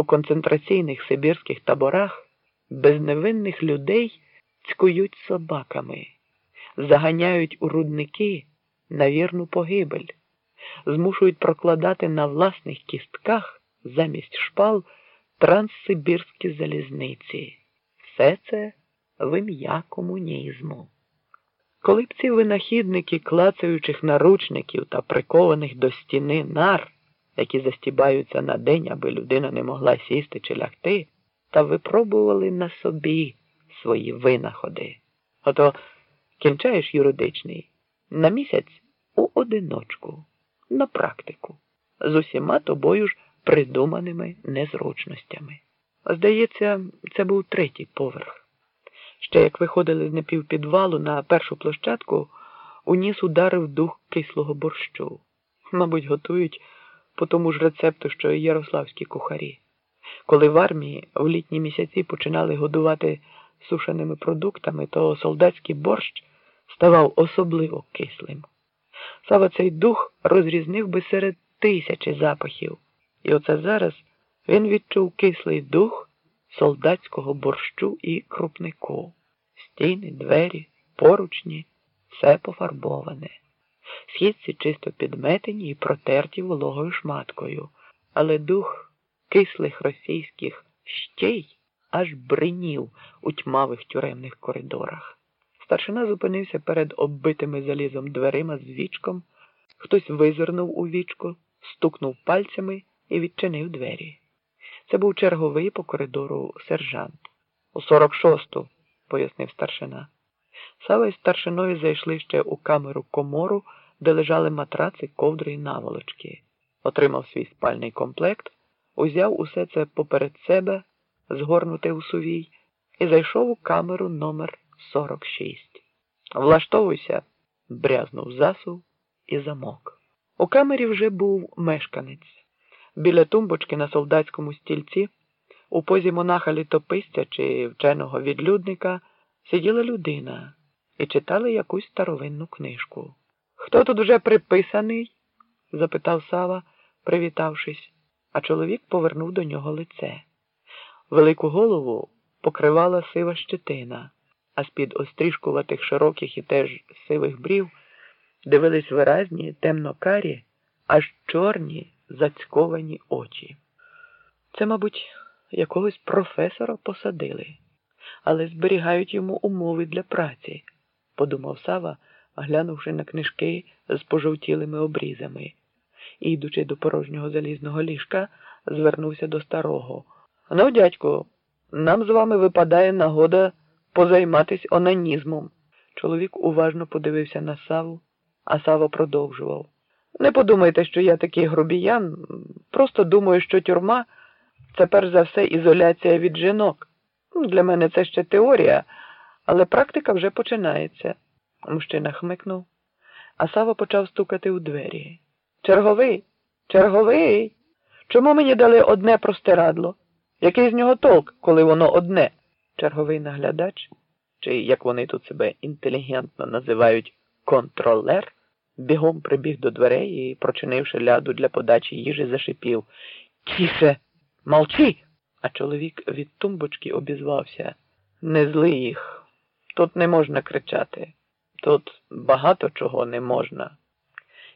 у концентраційних сибірських таборах безневинних людей цькують собаками, заганяють у рудники на вірну погибель, змушують прокладати на власних кістках замість шпал транссибірські залізниці. Все це в ім'я комунізму. Коли б ці винахідники клацаючих наручників та прикованих до стіни нар, які застібаються на день, аби людина не могла сісти чи лягти, та випробували на собі свої винаходи. Ото кінчаєш юридичний на місяць у одиночку, на практику, з усіма тобою ж придуманими незручностями. Здається, це був третій поверх. Ще як виходили з напівпідвалу на першу площадку, у ніс ударив дух кислого борщу. Мабуть, готують по тому ж рецепту, що й ярославські кухарі. Коли в армії в літні місяці починали годувати сушеними продуктами, то солдатський борщ ставав особливо кислим. Сава цей дух розрізнив би серед тисячі запахів, і оце зараз він відчув кислий дух солдатського борщу і крупнику. Стіни, двері, поручні, все пофарбоване. Східці чисто підметені і протерті вологою шматкою, але дух кислих російських щей аж бринів у тьмавих тюремних коридорах. Старшина зупинився перед оббитими залізом дверима з вічком, хтось визирнув у вічко, стукнув пальцями і відчинив двері. Це був черговий по коридору сержант. У сорок шосту, пояснив старшина. Сава із старшиною зайшли ще у камеру комору, де лежали матраци, ковдри і наволочки. Отримав свій спальний комплект, узяв усе це поперед себе, згорнуте у сувій, і зайшов у камеру номер 46. Влаштовуйся, брязнув засув і замок. У камері вже був мешканець. Біля тумбочки на солдатському стільці, у позі монаха літописця чи вченого відлюдника, сиділа людина і читала якусь старовинну книжку. Хто тут уже приписаний? запитав Сава, привітавшись, а чоловік повернув до нього лице. Велику голову покривала сива щетина, а з-під острішкуватих широких і теж сивих брів дивились виразні, темно-карі, аж чорні зацьковані очі. Це, мабуть, якогось професора посадили, але зберігають йому умови для праці, подумав Сава, глянувши на книжки з пожовтілими обрізами, і, йдучи до порожнього залізного ліжка, звернувся до старого. Ну, дядьку, нам з вами випадає нагода позайматись онанізмом. Чоловік уважно подивився на Саву, а Сава продовжував. Не подумайте, що я такий грубіян. Просто думаю, що тюрма це перш за все ізоляція від жінок. Для мене це ще теорія, але практика вже починається. Мужчина хмикнув, а Сава почав стукати у двері. Черговий, черговий. Чому мені дали одне простирадло? Який з нього толк, коли воно одне? Черговий наглядач, чи як вони тут себе інтелігентно називають контролер, бігом прибіг до дверей і, прочинивши ляду для подачі їжі, зашипів. Тіше, молчи! А чоловік від тумбочки обізвався. Не зли їх. Тут не можна кричати. Тут багато чого не можна.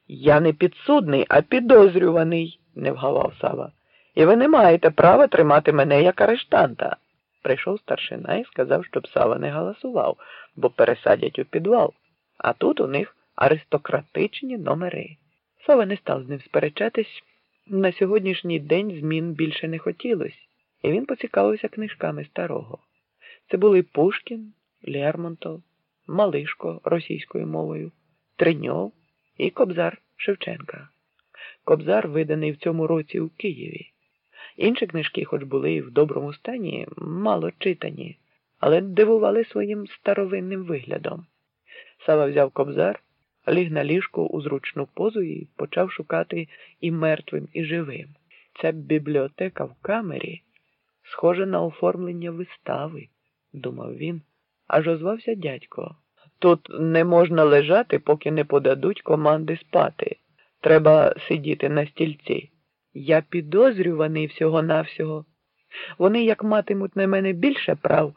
Я не підсудний, а підозрюваний, не вгавав Сава. І ви не маєте права тримати мене як арештанта. Прийшов старшина і сказав, щоб Сава не галасував, бо пересадять у підвал. А тут у них аристократичні номери. Сава не став з ним сперечатись. На сьогоднішній день змін більше не хотілося, і він поцікавився книжками старого. Це були Пушкін, Лермонтов, Малишко російською мовою, Триньов і Кобзар Шевченка. Кобзар виданий в цьому році у Києві. Інші книжки, хоч були і в доброму стані, мало читані, але дивували своїм старовинним виглядом. Сава взяв кобзар, ліг на ліжку у зручну позу і почав шукати і мертвим, і живим. Ця бібліотека в камері схожа на оформлення вистави, думав він, аж озвався дядько. Тут не можна лежати, поки не подадуть команди спати. Треба сидіти на стільці. Я підозрюваний всього-навсього. Вони як матимуть на мене більше прав.